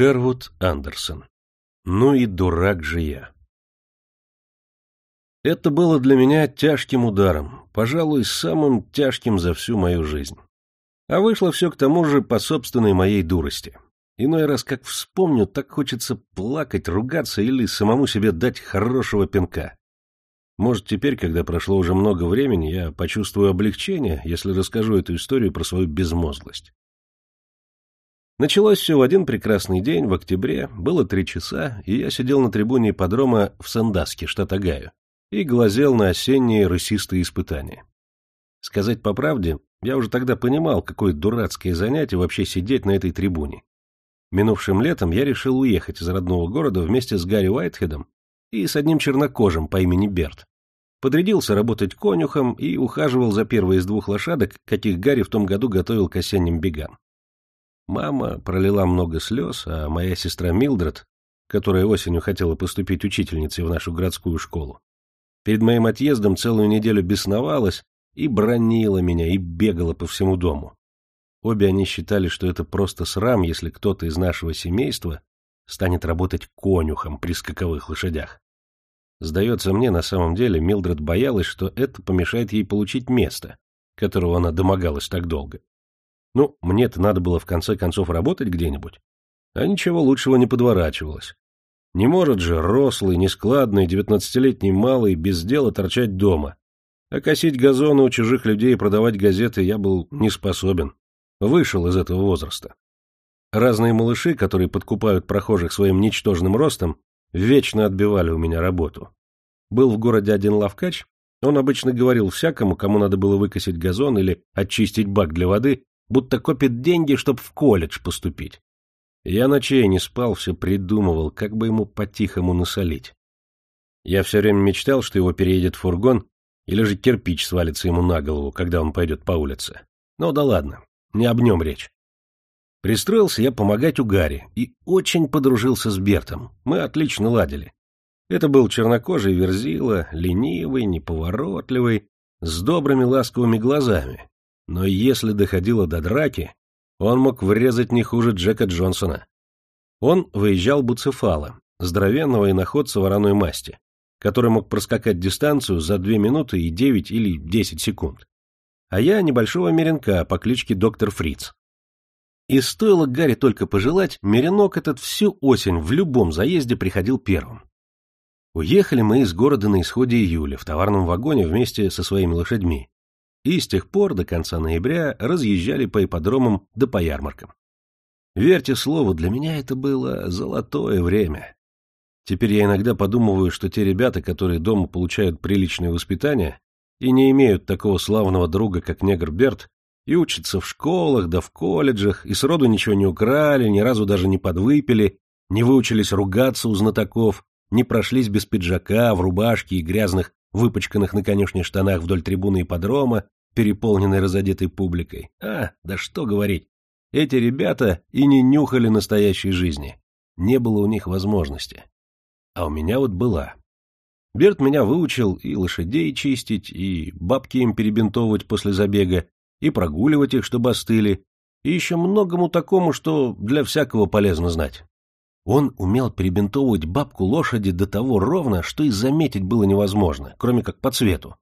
Шервуд Андерсон. Ну и дурак же я. Это было для меня тяжким ударом, пожалуй, самым тяжким за всю мою жизнь. А вышло все к тому же по собственной моей дурости. Иной раз, как вспомню, так хочется плакать, ругаться или самому себе дать хорошего пинка. Может, теперь, когда прошло уже много времени, я почувствую облегчение, если расскажу эту историю про свою безмозглость. Началось все в один прекрасный день, в октябре, было три часа, и я сидел на трибуне ипподрома в Сандаске, штат Огайо, и глазел на осенние рысистые испытания. Сказать по правде, я уже тогда понимал, какое дурацкое занятие вообще сидеть на этой трибуне. Минувшим летом я решил уехать из родного города вместе с Гарри Уайтхедом и с одним чернокожим по имени Берт. Подрядился работать конюхом и ухаживал за первой из двух лошадок, каких Гарри в том году готовил к осенним бегам. Мама пролила много слез, а моя сестра Милдред, которая осенью хотела поступить учительницей в нашу городскую школу, перед моим отъездом целую неделю бесновалась и бронила меня, и бегала по всему дому. Обе они считали, что это просто срам, если кто-то из нашего семейства станет работать конюхом при скаковых лошадях. Сдается мне, на самом деле, Милдред боялась, что это помешает ей получить место, которого она домогалась так долго. Ну, мне-то надо было в конце концов работать где-нибудь. А ничего лучшего не подворачивалось. Не может же рослый, нескладный, девятнадцатилетний малый без дела торчать дома. А косить газоны у чужих людей и продавать газеты я был не способен. Вышел из этого возраста. Разные малыши, которые подкупают прохожих своим ничтожным ростом, вечно отбивали у меня работу. Был в городе один лавкач, он обычно говорил всякому, кому надо было выкосить газон или очистить бак для воды, будто копит деньги, чтобы в колледж поступить. Я ночей не спал, все придумывал, как бы ему по-тихому насолить. Я все время мечтал, что его переедет фургон, или же кирпич свалится ему на голову, когда он пойдет по улице. Ну да ладно, не об нем речь. Пристроился я помогать у Гарри и очень подружился с Бертом. Мы отлично ладили. Это был чернокожий верзила, ленивый, неповоротливый, с добрыми ласковыми глазами, но если доходило до драки, он мог врезать не хуже Джека Джонсона. Он выезжал Буцефала, здоровенного иноходца вороной масти, который мог проскакать дистанцию за 2 минуты и 9 или 10 секунд. А я небольшого меренка по кличке доктор Фриц. И стоило Гарри только пожелать, меренок этот всю осень в любом заезде приходил первым. Уехали мы из города на исходе июля в товарном вагоне вместе со своими лошадьми, и с тех пор до конца ноября разъезжали по ипподромам да по ярмаркам. Верьте слову, для меня это было золотое время. Теперь я иногда подумываю, что те ребята, которые дома получают приличное воспитание и не имеют такого славного друга, как негр Берт, и учатся в школах да в колледжах, и сроду ничего не украли, ни разу даже не подвыпили, не выучились ругаться у знатоков, не прошлись без пиджака, в рубашке и грязных выпачканных на конюшне штанах вдоль трибуны ипподрома, переполненной разодетой публикой. А, да что говорить, эти ребята и не нюхали настоящей жизни. Не было у них возможности. А у меня вот была. Берт меня выучил и лошадей чистить, и бабки им перебинтовывать после забега, и прогуливать их, чтобы остыли, и еще многому такому, что для всякого полезно знать. Он умел перебинтовывать бабку лошади до того ровно, что и заметить было невозможно, кроме как по цвету.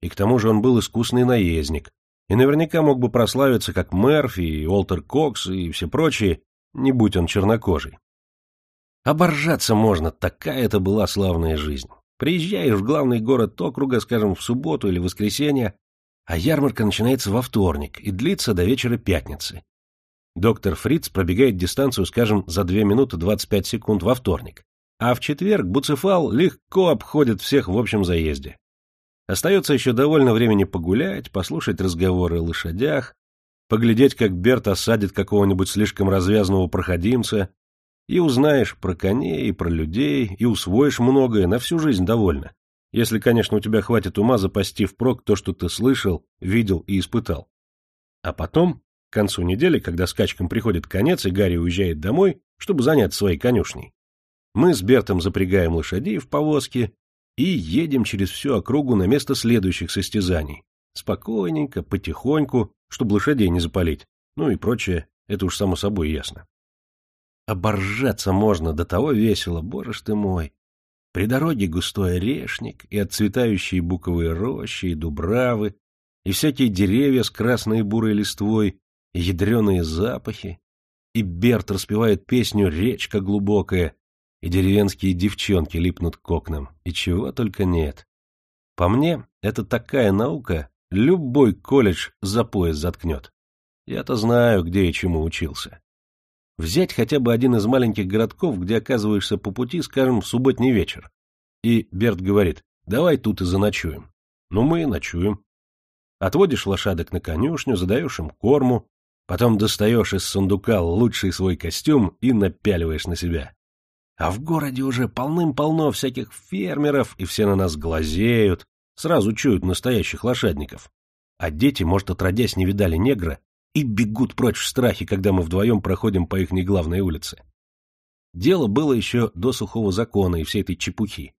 И к тому же он был искусный наездник, и наверняка мог бы прославиться как Мерфи и Уолтер Кокс и все прочие, не будь он чернокожий. Оборжаться можно, такая это была славная жизнь. Приезжаешь в главный город округа, скажем, в субботу или воскресенье, а ярмарка начинается во вторник и длится до вечера пятницы. Доктор Фриц пробегает дистанцию, скажем, за 2 минуты 25 секунд во вторник, а в четверг Буцефал легко обходит всех в общем заезде. Остается еще довольно времени погулять, послушать разговоры о лошадях, поглядеть, как Берт осадит какого-нибудь слишком развязного проходимца, и узнаешь про коней и про людей, и усвоишь многое, на всю жизнь довольно. Если, конечно, у тебя хватит ума запасти впрок то, что ты слышал, видел и испытал. А потом к концу недели, когда скачкам приходит конец и Гарри уезжает домой, чтобы заняться своей конюшней, мы с Бертом запрягаем лошадей в повозке и едем через всю округу на место следующих состязаний. Спокойненько, потихоньку, чтобы лошадей не запалить, ну и прочее, это уж само собой ясно. оборжаться можно, до того весело, боже ж ты мой. При дороге густой орешник и отцветающие буковые рощи, и дубравы, и всякие деревья с красной и бурой листвой, и ядреные запахи. И Берт распевает песню «Речка глубокая», и деревенские девчонки липнут к окнам, и чего только нет. По мне, это такая наука, любой колледж за пояс заткнет. Я-то знаю, где и чему учился. Взять хотя бы один из маленьких городков, где оказываешься по пути, скажем, в субботний вечер. И Берт говорит, давай тут и заночуем. Ну, мы и ночуем. Отводишь лошадок на конюшню, задаешь им корму, потом достаешь из сундука лучший свой костюм и напяливаешь на себя. А в городе уже полным-полно всяких фермеров, и все на нас глазеют, сразу чуют настоящих лошадников. А дети, может, отродясь не видали негра, и бегут прочь в страхе, когда мы вдвоем проходим по их неглавной улице. Дело было еще до сухого закона и всей этой чепухи.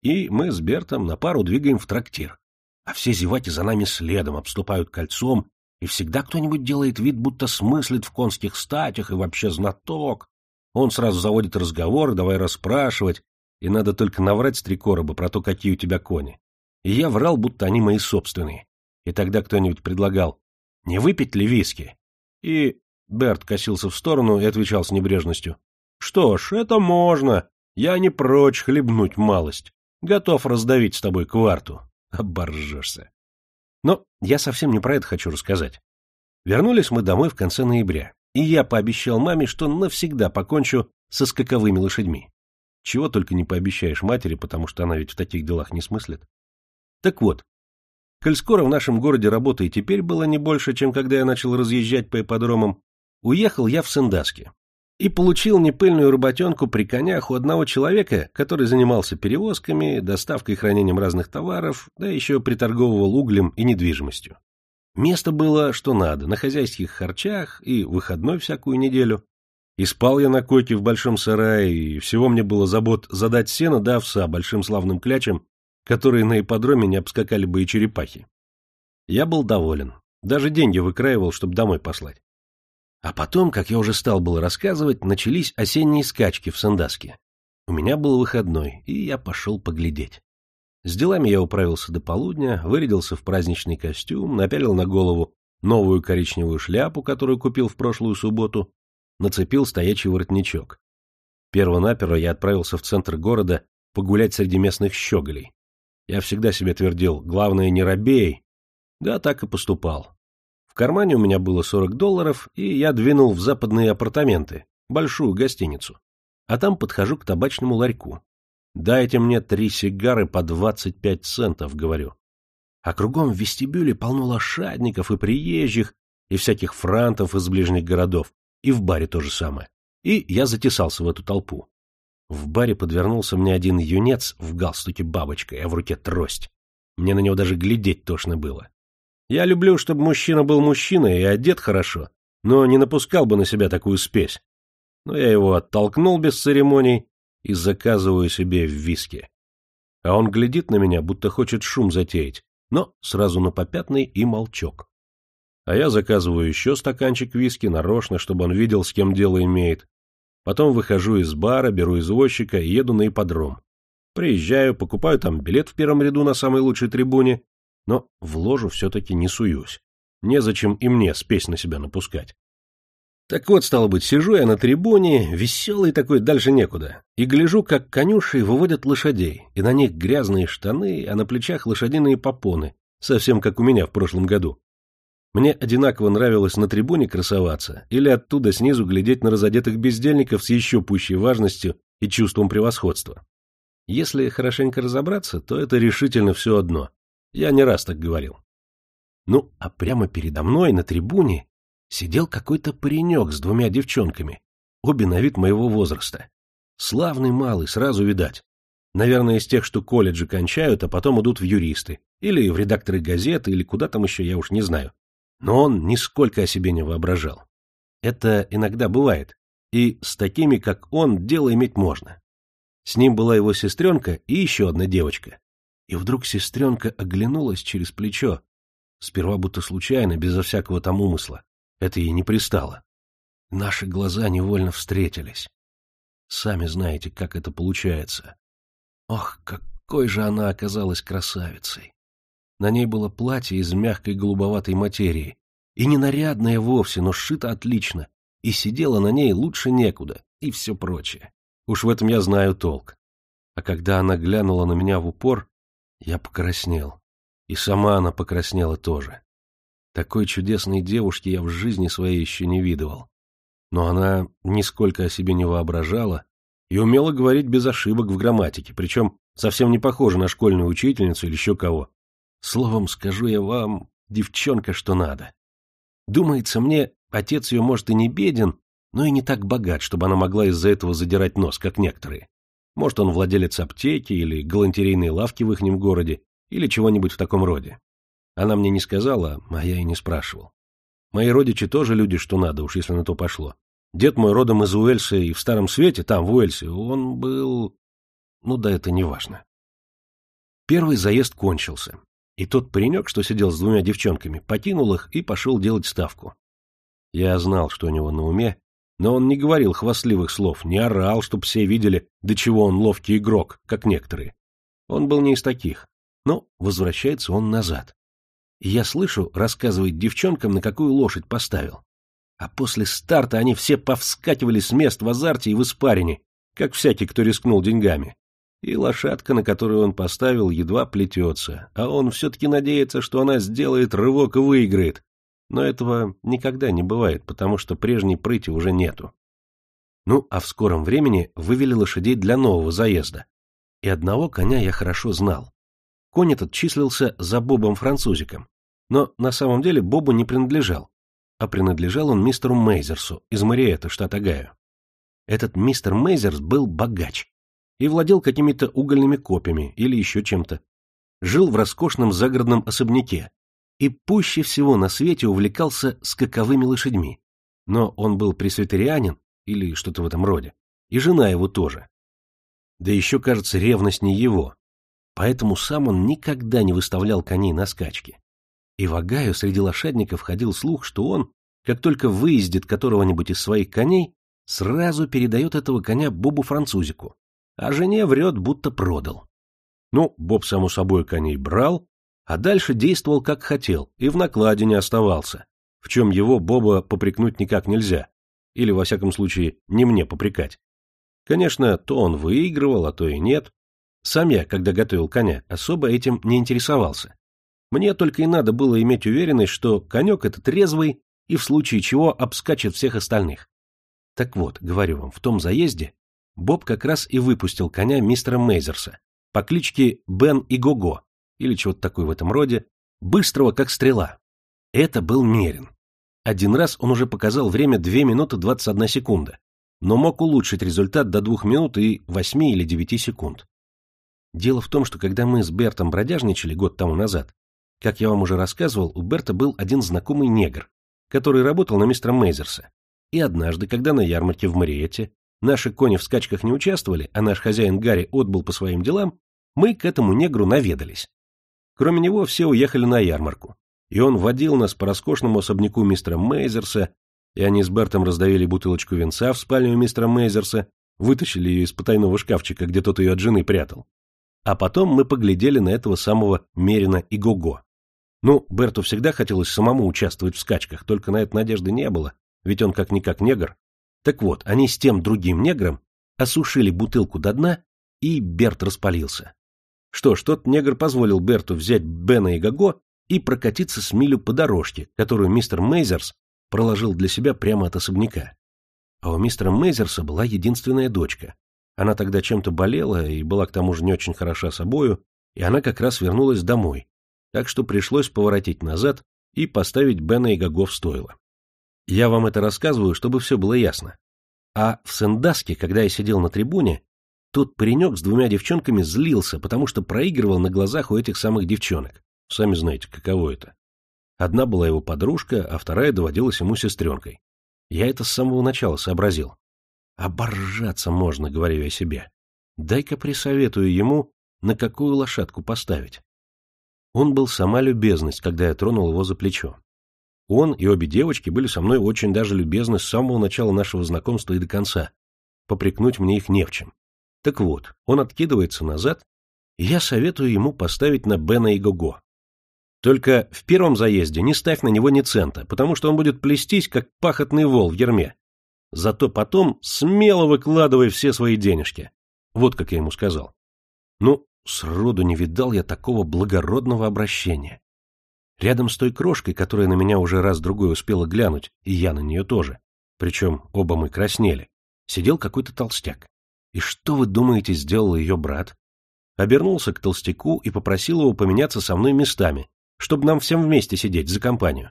И мы с Бертом на пару двигаем в трактир. А все зеваки за нами следом, обступают кольцом, и всегда кто-нибудь делает вид, будто смыслит в конских статях и вообще знаток. Он сразу заводит разговор, давай расспрашивать, и надо только наврать с три короба про то, какие у тебя кони. И я врал, будто они мои собственные. И тогда кто-нибудь предлагал, не выпить ли виски? И Берт косился в сторону и отвечал с небрежностью. Что ж, это можно. Я не прочь хлебнуть малость. Готов раздавить с тобой кварту. Оборжешься. Но я совсем не про это хочу рассказать. Вернулись мы домой в конце ноября, и я пообещал маме, что навсегда покончу со скаковыми лошадьми. Чего только не пообещаешь матери, потому что она ведь в таких делах не смыслит. Так вот, коль скоро в нашем городе работы и теперь было не больше, чем когда я начал разъезжать по ипподромам, уехал я в Сендаски, и получил непыльную работенку при конях у одного человека, который занимался перевозками, доставкой и хранением разных товаров, да еще приторговывал углем и недвижимостью. Место было что надо, на хозяйских харчах и выходной всякую неделю. И спал я на койке в большом сарае, и всего мне было забот задать сено да овса большим славным клячам, которые на ипподроме не обскакали бы и черепахи. Я был доволен, даже деньги выкраивал, чтобы домой послать. А потом, как я уже стал было рассказывать, начались осенние скачки в Сандаске. У меня был выходной, и я пошел поглядеть. С делами я управился до полудня, вырядился в праздничный костюм, напялил на голову новую коричневую шляпу, которую купил в прошлую субботу, нацепил стоячий воротничок. Первонаперво я отправился в центр города погулять среди местных щеголей. Я всегда себе твердил, главное, не робей. Да, так и поступал. В кармане у меня было 40 долларов, и я двинул в западные апартаменты, большую гостиницу. А там подхожу к табачному ларьку. «Дайте мне три сигары по 25 центов», — говорю. А кругом в вестибюле полно лошадников и приезжих, и всяких франтов из ближних городов, и в баре то же самое. И я затесался в эту толпу. В баре подвернулся мне один юнец в галстуке бабочкой, а в руке трость. Мне на него даже глядеть тошно было. Я люблю, чтобы мужчина был мужчиной и одет хорошо, но не напускал бы на себя такую спесь. Но я его оттолкнул без церемоний и заказываю себе в виски. А он глядит на меня, будто хочет шум затеять, но сразу на попятный и молчок. А я заказываю еще стаканчик виски нарочно, чтобы он видел, с кем дело имеет. Потом выхожу из бара, беру извозчика и еду на ипподром. Приезжаю, покупаю там билет в первом ряду на самой лучшей трибуне но в ложу все-таки не суюсь. Незачем и мне спесь на себя напускать. Так вот, стало быть, сижу я на трибуне, веселый такой, дальше некуда, и гляжу, как конюши выводят лошадей, и на них грязные штаны, а на плечах лошадиные попоны, совсем как у меня в прошлом году. Мне одинаково нравилось на трибуне красоваться или оттуда снизу глядеть на разодетых бездельников с еще пущей важностью и чувством превосходства. Если хорошенько разобраться, то это решительно все одно. Я не раз так говорил. Ну, а прямо передо мной на трибуне сидел какой-то паренек с двумя девчонками, обе на вид моего возраста. Славный малый, сразу видать. Наверное, из тех, что колледжи кончают, а потом идут в юристы, или в редакторы газеты, или куда там еще, я уж не знаю. Но он нисколько о себе не воображал. Это иногда бывает, и с такими, как он, дело иметь можно. С ним была его сестренка и еще одна девочка. И вдруг сестренка оглянулась через плечо. Сперва будто случайно, безо всякого там умысла. Это ей не пристало. Наши глаза невольно встретились. Сами знаете, как это получается. Ох, какой же она оказалась красавицей! На ней было платье из мягкой голубоватой материи, и не нарядное вовсе, но сшито отлично, и сидела на ней лучше некуда, и все прочее. Уж в этом я знаю толк. А когда она глянула на меня в упор, я покраснел. И сама она покраснела тоже. Такой чудесной девушки я в жизни своей еще не видывал. Но она нисколько о себе не воображала и умела говорить без ошибок в грамматике, причем совсем не похожа на школьную учительницу или еще кого. Словом, скажу я вам, девчонка, что надо. Думается мне, отец ее, может, и не беден, но и не так богат, чтобы она могла из-за этого задирать нос, как некоторые. Может, он владелец аптеки или галантерейной лавки в ихнем городе, или чего-нибудь в таком роде. Она мне не сказала, а я и не спрашивал. Мои родичи тоже люди, что надо, уж если на то пошло. Дед мой родом из Уэльса и в Старом Свете, там, в Уэльсе, он был... Ну да это не важно. Первый заезд кончился, и тот паренек, что сидел с двумя девчонками, покинул их и пошел делать ставку. Я знал, что у него на уме, но он не говорил хвастливых слов, не орал, чтоб все видели, до чего он ловкий игрок, как некоторые. Он был не из таких. Но возвращается он назад. И я слышу, рассказывает девчонкам, на какую лошадь поставил. А после старта они все повскакивали с мест в азарте и в испарине, как всякий, кто рискнул деньгами. И лошадка, на которую он поставил, едва плетется, а он все-таки надеется, что она сделает рывок и выиграет. Но этого никогда не бывает, потому что прежней прыти уже нету. Ну, а в скором времени вывели лошадей для нового заезда. И одного коня я хорошо знал. Конь этот числился за Бобом-французиком, но на самом деле Бобу не принадлежал, а принадлежал он мистеру Мейзерсу из Мариэта, штат Огайо. Этот мистер Мейзерс был богач и владел какими-то угольными копьями или еще чем-то. Жил в роскошном загородном особняке и пуще всего на свете увлекался скаковыми лошадьми. Но он был пресвитерианин или что-то в этом роде, и жена его тоже. Да еще, кажется, ревность не его, Поэтому сам он никогда не выставлял коней на скачки. И в Агаю среди лошадников ходил слух, что он, как только выездит которого-нибудь из своих коней, сразу передает этого коня Бобу-французику, а жене врет, будто продал. Ну, Боб, само собой, коней брал, а дальше действовал как хотел и в накладе не оставался, в чем его Боба попрекнуть никак нельзя, или, во всяком случае, не мне попрекать. Конечно, то он выигрывал, а то и нет, сам я, когда готовил коня, особо этим не интересовался. Мне только и надо было иметь уверенность, что конек этот резвый и в случае чего обскачет всех остальных. Так вот, говорю вам, в том заезде Боб как раз и выпустил коня мистера Мейзерса по кличке Бен и Гого, или чего-то такое в этом роде, быстрого как стрела. Это был Мерин. Один раз он уже показал время 2 минуты 21 секунда, но мог улучшить результат до 2 минут и 8 или 9 секунд. Дело в том, что когда мы с Бертом бродяжничали год тому назад, как я вам уже рассказывал, у Берта был один знакомый негр, который работал на мистера Мейзерса. И однажды, когда на ярмарке в Мариете наши кони в скачках не участвовали, а наш хозяин Гарри отбыл по своим делам, мы к этому негру наведались. Кроме него все уехали на ярмарку, и он водил нас по роскошному особняку мистера Мейзерса, и они с Бертом раздавили бутылочку винца в спальню мистера Мейзерса, вытащили ее из потайного шкафчика, где тот ее от жены прятал, а потом мы поглядели на этого самого Мерина и Гого. Ну, Берту всегда хотелось самому участвовать в скачках, только на это надежды не было, ведь он как-никак негр. Так вот, они с тем другим негром осушили бутылку до дна, и Берт распалился. Что ж, тот негр позволил Берту взять Бена и Гого и прокатиться с милю по дорожке, которую мистер Мейзерс проложил для себя прямо от особняка. А у мистера Мейзерса была единственная дочка, она тогда чем-то болела и была к тому же не очень хороша собою, и она как раз вернулась домой, так что пришлось поворотить назад и поставить Бена и Гого в стойло. Я вам это рассказываю, чтобы все было ясно. А в Сендаске, когда я сидел на трибуне, тот паренек с двумя девчонками злился, потому что проигрывал на глазах у этих самых девчонок. Сами знаете, каково это. Одна была его подружка, а вторая доводилась ему сестренкой. Я это с самого начала сообразил. Оборжаться можно, говорю я себе. Дай-ка присоветую ему, на какую лошадку поставить. Он был сама любезность, когда я тронул его за плечо. Он и обе девочки были со мной очень даже любезны с самого начала нашего знакомства и до конца. попрекнуть мне их не в чем. Так вот, он откидывается назад, и я советую ему поставить на Бена и Гого. Только в первом заезде не ставь на него ни цента, потому что он будет плестись, как пахотный вол в ерме. Зато потом смело выкладывай все свои денежки. Вот как я ему сказал. Ну, сроду не видал я такого благородного обращения. Рядом с той крошкой, которая на меня уже раз-другой успела глянуть, и я на нее тоже, причем оба мы краснели, сидел какой-то толстяк. И что вы думаете, сделал ее брат? Обернулся к толстяку и попросил его поменяться со мной местами, чтобы нам всем вместе сидеть за компанию.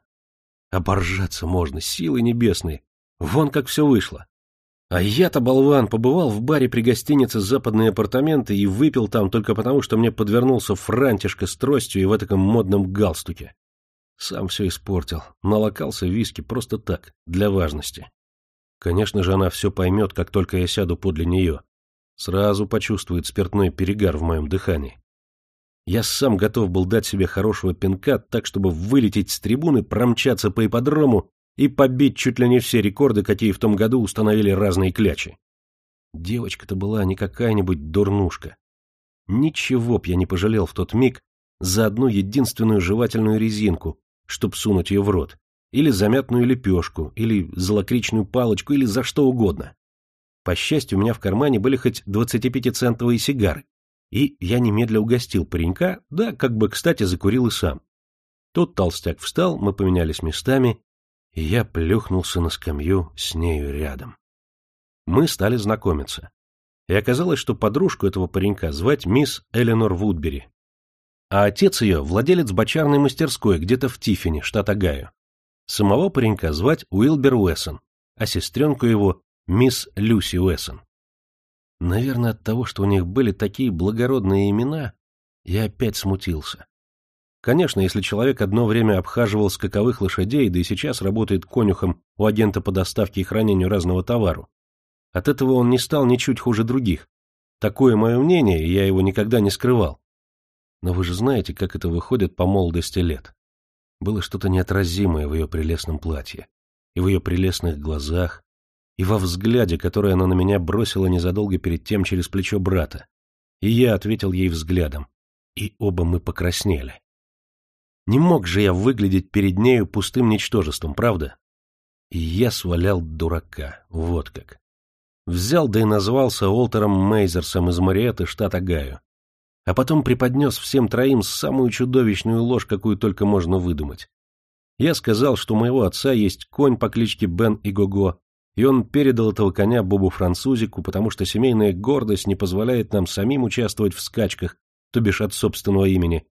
Оборжаться можно, силы небесные. Вон как все вышло. А я-то, болван, побывал в баре при гостинице «Западные апартаменты» и выпил там только потому, что мне подвернулся франтишка с тростью и в этом модном галстуке. Сам все испортил, налокался виски просто так, для важности. Конечно же, она все поймет, как только я сяду подле нее. Сразу почувствует спиртной перегар в моем дыхании. Я сам готов был дать себе хорошего пинка, так, чтобы вылететь с трибуны, промчаться по ипподрому и побить чуть ли не все рекорды, какие в том году установили разные клячи. Девочка-то была не какая-нибудь дурнушка. Ничего б я не пожалел в тот миг за одну единственную жевательную резинку, чтоб сунуть ее в рот, или замятную лепешку, или золокричную палочку, или за что угодно. По счастью, у меня в кармане были хоть 25-центовые сигары, и я немедля угостил паренька, да, как бы, кстати, закурил и сам. Тот толстяк встал, мы поменялись местами, и я плюхнулся на скамью с нею рядом. Мы стали знакомиться. И оказалось, что подружку этого паренька звать мисс Эленор Вудбери. А отец ее — владелец бочарной мастерской где-то в Тиффине, штат Огайо. Самого паренька звать Уилбер Уэссон, а сестренку его — мисс Люси Уэссон. Наверное, от того, что у них были такие благородные имена, я опять смутился. Конечно, если человек одно время обхаживал скаковых лошадей, да и сейчас работает конюхом у агента по доставке и хранению разного товару, от этого он не стал ничуть хуже других. Такое мое мнение, и я его никогда не скрывал. Но вы же знаете, как это выходит по молодости лет. Было что-то неотразимое в ее прелестном платье, и в ее прелестных глазах, и во взгляде, который она на меня бросила незадолго перед тем через плечо брата. И я ответил ей взглядом, и оба мы покраснели. Не мог же я выглядеть перед нею пустым ничтожеством, правда? И я свалял дурака, вот как. Взял да и назвался Олтером Мейзерсом из Мариэты, штата Гаю. А потом преподнес всем троим самую чудовищную ложь, какую только можно выдумать. Я сказал, что у моего отца есть конь по кличке Бен и Гого, и он передал этого коня Бобу Французику, потому что семейная гордость не позволяет нам самим участвовать в скачках, то бишь от собственного имени,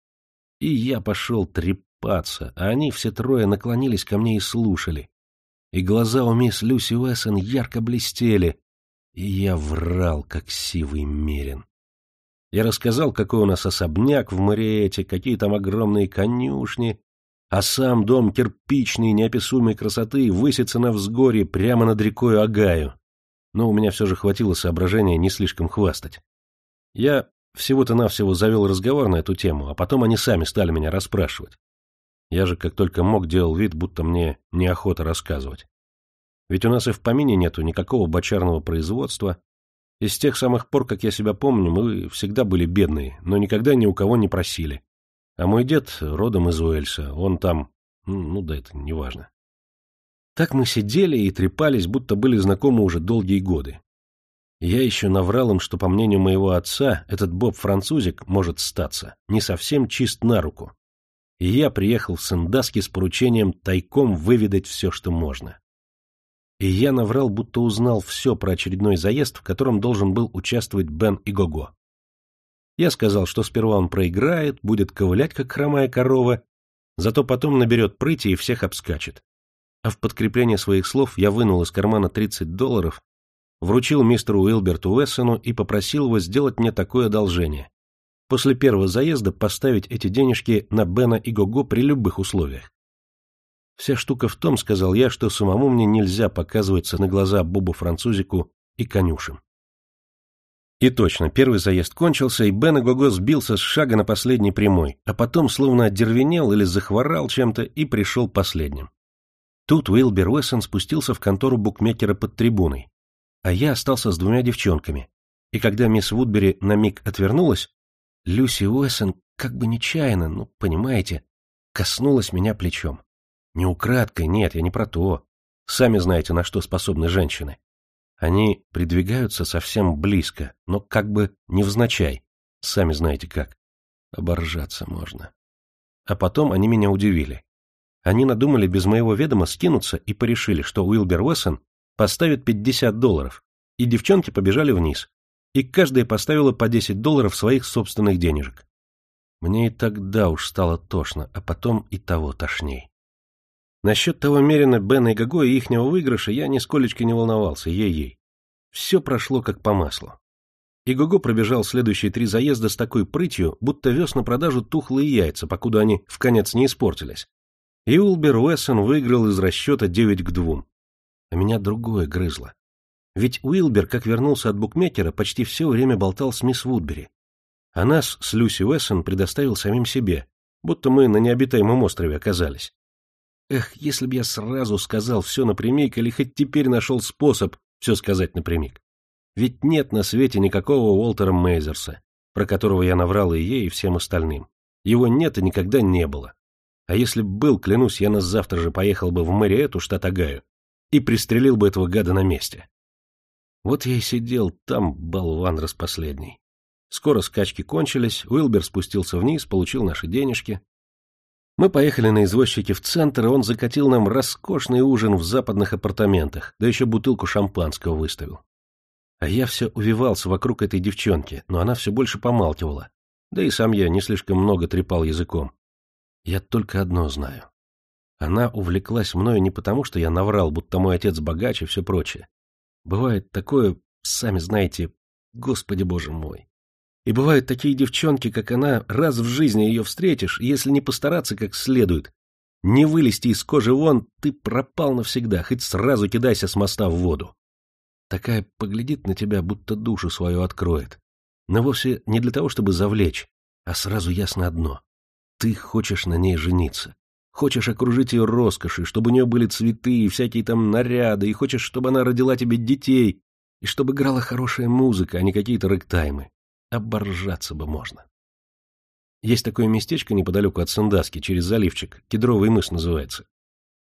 и я пошел трепаться, а они все трое наклонились ко мне и слушали. И глаза у мисс Люси Уэссон ярко блестели, и я врал, как сивый мерин. Я рассказал, какой у нас особняк в Мариэте, какие там огромные конюшни, а сам дом кирпичный, неописуемой красоты, высится на взгоре прямо над рекой Агаю. Но у меня все же хватило соображения не слишком хвастать. Я всего-то навсего завел разговор на эту тему, а потом они сами стали меня расспрашивать. Я же как только мог делал вид, будто мне неохота рассказывать. Ведь у нас и в помине нету никакого бочарного производства, и с тех самых пор, как я себя помню, мы всегда были бедные, но никогда ни у кого не просили. А мой дед родом из Уэльса, он там... Ну да это неважно. Так мы сидели и трепались, будто были знакомы уже долгие годы. Я еще наврал им, что, по мнению моего отца, этот Боб-французик может статься не совсем чист на руку. И я приехал в Сендаски с поручением тайком выведать все, что можно. И я наврал, будто узнал все про очередной заезд, в котором должен был участвовать Бен и Гого. Я сказал, что сперва он проиграет, будет ковылять, как хромая корова, зато потом наберет прыти и всех обскачет. А в подкрепление своих слов я вынул из кармана 30 долларов вручил мистеру Уилберту Уэссону и попросил его сделать мне такое одолжение. После первого заезда поставить эти денежки на Бена и Гого при любых условиях. Вся штука в том, сказал я, что самому мне нельзя показываться на глаза Бобу Французику и конюшем. И точно, первый заезд кончился, и Бен Гого сбился с шага на последней прямой, а потом словно одервенел или захворал чем-то и пришел последним. Тут Уилбер Уэссон спустился в контору букмекера под трибуной, а я остался с двумя девчонками. И когда мисс Вудбери на миг отвернулась, Люси Уэссон как бы нечаянно, ну, понимаете, коснулась меня плечом. Не украдкой, нет, я не про то. Сами знаете, на что способны женщины. Они придвигаются совсем близко, но как бы невзначай. Сами знаете как. Оборжаться можно. А потом они меня удивили. Они надумали без моего ведома скинуться и порешили, что Уилбер Уэссон поставит 50 долларов, и девчонки побежали вниз. И каждая поставила по 10 долларов своих собственных денежек. Мне и тогда уж стало тошно, а потом и того тошней. Насчет того Мерина, Бена и Гаго и ихнего выигрыша я нисколечко не волновался, ей-ей. Все прошло как по маслу. И Гого пробежал следующие три заезда с такой прытью, будто вез на продажу тухлые яйца, покуда они в конец не испортились. И Улбер Уэссон выиграл из расчета 9 к 2. А меня другое грызло. Ведь Уилбер, как вернулся от букмекера, почти все время болтал с мисс Вудбери. А нас с Люси Уэссон предоставил самим себе, будто мы на необитаемом острове оказались. Эх, если б я сразу сказал все напрямик, или хоть теперь нашел способ все сказать напрямик. Ведь нет на свете никакого Уолтера Мейзерса, про которого я наврал и ей, и всем остальным. Его нет и никогда не было. А если б был, клянусь, я на завтра же поехал бы в Мэриэту, штат Огайо, и пристрелил бы этого гада на месте. Вот я и сидел там, болван распоследний. Скоро скачки кончились, Уилбер спустился вниз, получил наши денежки, мы поехали на извозчике в центр, и он закатил нам роскошный ужин в западных апартаментах, да еще бутылку шампанского выставил. А я все увивался вокруг этой девчонки, но она все больше помалкивала. Да и сам я не слишком много трепал языком. Я только одно знаю. Она увлеклась мною не потому, что я наврал, будто мой отец богач и все прочее. Бывает такое, сами знаете, господи боже мой. И бывают такие девчонки, как она, раз в жизни ее встретишь, и если не постараться как следует, не вылезти из кожи вон, ты пропал навсегда, хоть сразу кидайся с моста в воду. Такая поглядит на тебя, будто душу свою откроет. Но вовсе не для того, чтобы завлечь, а сразу ясно одно. Ты хочешь на ней жениться. Хочешь окружить ее роскошью, чтобы у нее были цветы и всякие там наряды, и хочешь, чтобы она родила тебе детей, и чтобы играла хорошая музыка, а не какие-то рэктаймы. Оборжаться бы можно. Есть такое местечко неподалеку от Сандаски, через заливчик, Кедровый мыс называется.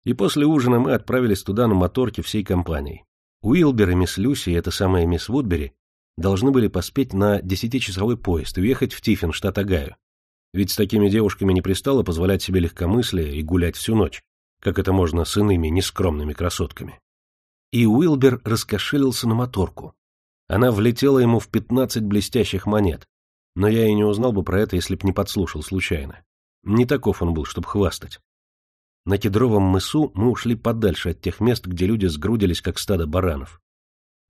И после ужина мы отправились туда на моторке всей компанией. Уилбер и мисс Люси, и эта самая мисс Вудбери, должны были поспеть на десятичасовой поезд и уехать в Тиффин, штат Огайо. Ведь с такими девушками не пристало позволять себе легкомыслие и гулять всю ночь, как это можно с иными нескромными красотками. И Уилбер раскошелился на моторку, она влетела ему в пятнадцать блестящих монет, но я и не узнал бы про это, если б не подслушал случайно. Не таков он был, чтобы хвастать. На кедровом мысу мы ушли подальше от тех мест, где люди сгрудились, как стадо баранов.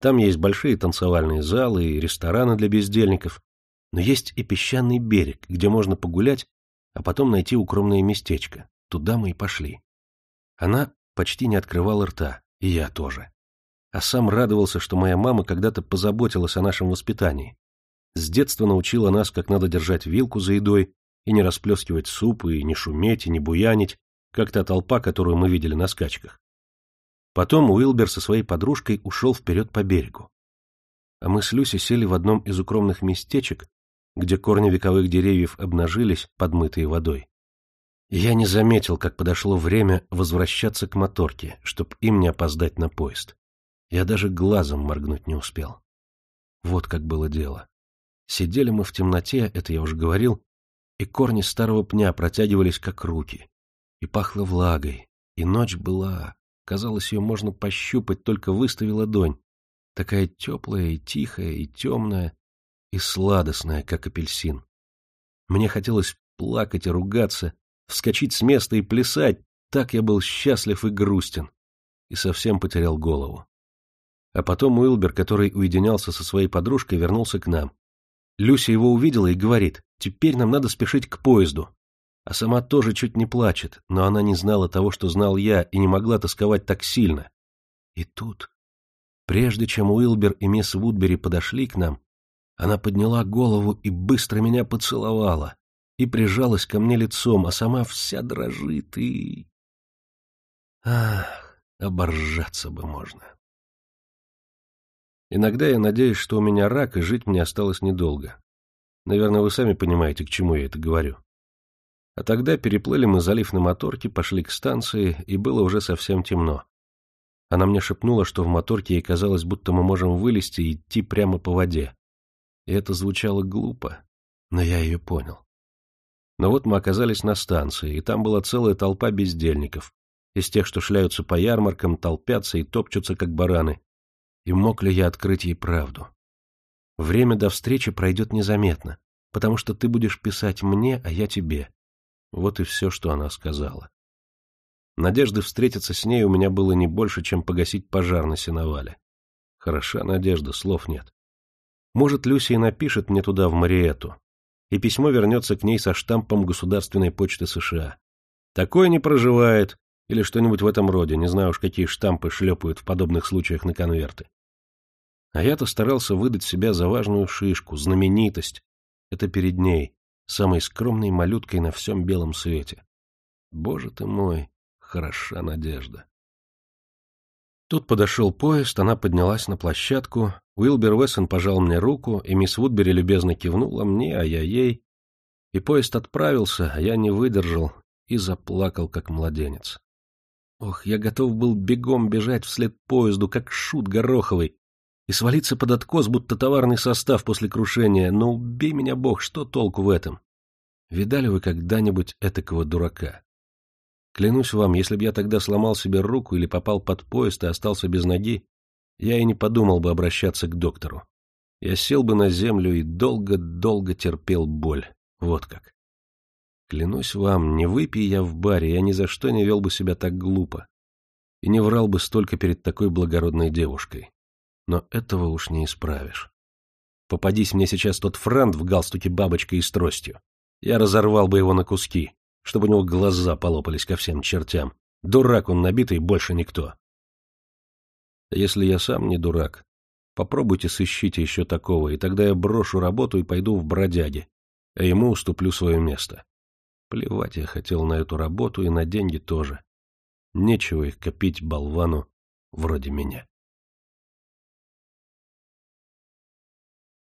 Там есть большие танцевальные залы и рестораны для бездельников, но есть и песчаный берег, где можно погулять, а потом найти укромное местечко. Туда мы и пошли. Она почти не открывала рта, и я тоже а сам радовался, что моя мама когда-то позаботилась о нашем воспитании. С детства научила нас, как надо держать вилку за едой, и не расплескивать суп, и не шуметь, и не буянить, как та толпа, которую мы видели на скачках. Потом Уилбер со своей подружкой ушел вперед по берегу. А мы с Люси сели в одном из укромных местечек, где корни вековых деревьев обнажились, подмытые водой. Я не заметил, как подошло время возвращаться к моторке, чтоб им не опоздать на поезд. Я даже глазом моргнуть не успел. Вот как было дело. Сидели мы в темноте, это я уже говорил, и корни старого пня протягивались, как руки. И пахло влагой, и ночь была, казалось, ее можно пощупать, только выстави ладонь. Такая теплая и тихая, и темная, и сладостная, как апельсин. Мне хотелось плакать и ругаться, вскочить с места и плясать, так я был счастлив и грустен, и совсем потерял голову. А потом Уилбер, который уединялся со своей подружкой, вернулся к нам. Люся его увидела и говорит, теперь нам надо спешить к поезду. А сама тоже чуть не плачет, но она не знала того, что знал я, и не могла тосковать так сильно. И тут, прежде чем Уилбер и мисс Вудбери подошли к нам, она подняла голову и быстро меня поцеловала, и прижалась ко мне лицом, а сама вся дрожит и... Ах, оборжаться бы можно. Иногда я надеюсь, что у меня рак, и жить мне осталось недолго. Наверное, вы сами понимаете, к чему я это говорю. А тогда переплыли мы залив на моторке, пошли к станции, и было уже совсем темно. Она мне шепнула, что в моторке ей казалось, будто мы можем вылезти и идти прямо по воде. И это звучало глупо, но я ее понял. Но вот мы оказались на станции, и там была целая толпа бездельников, из тех, что шляются по ярмаркам, толпятся и топчутся, как бараны. И мог ли я открыть ей правду? Время до встречи пройдет незаметно, потому что ты будешь писать мне, а я тебе. Вот и все, что она сказала. Надежды встретиться с ней у меня было не больше, чем погасить пожар на сеновале. Хороша надежда, слов нет. Может, Люси и напишет мне туда, в Мариэту, и письмо вернется к ней со штампом Государственной почты США. Такое не проживает, или что-нибудь в этом роде, не знаю уж, какие штампы шлепают в подобных случаях на конверты. А я-то старался выдать себя за важную шишку, знаменитость. Это перед ней, самой скромной малюткой на всем белом свете. Боже ты мой, хороша надежда. Тут подошел поезд, она поднялась на площадку, Уилбер Уэссон пожал мне руку, и мисс Вудбери любезно кивнула мне, а я ей. И поезд отправился, а я не выдержал и заплакал, как младенец. Ох, я готов был бегом бежать вслед поезду, как шут гороховый, и свалиться под откос, будто товарный состав после крушения, но убей меня бог, что толку в этом? Видали вы когда-нибудь этакого дурака? Клянусь вам, если б я тогда сломал себе руку или попал под поезд и остался без ноги, я и не подумал бы обращаться к доктору. Я сел бы на землю и долго-долго терпел боль. Вот как. Клянусь вам, не выпей я в баре, я ни за что не вел бы себя так глупо. И не врал бы столько перед такой благородной девушкой. Но этого уж не исправишь. Попадись мне сейчас тот франт в галстуке бабочкой и с тростью. Я разорвал бы его на куски, чтобы у него глаза полопались ко всем чертям. Дурак он набитый, больше никто. Если я сам не дурак, попробуйте сыщите еще такого, и тогда я брошу работу и пойду в бродяги, а ему уступлю свое место. Плевать я хотел на эту работу и на деньги тоже. Нечего их копить болвану вроде меня.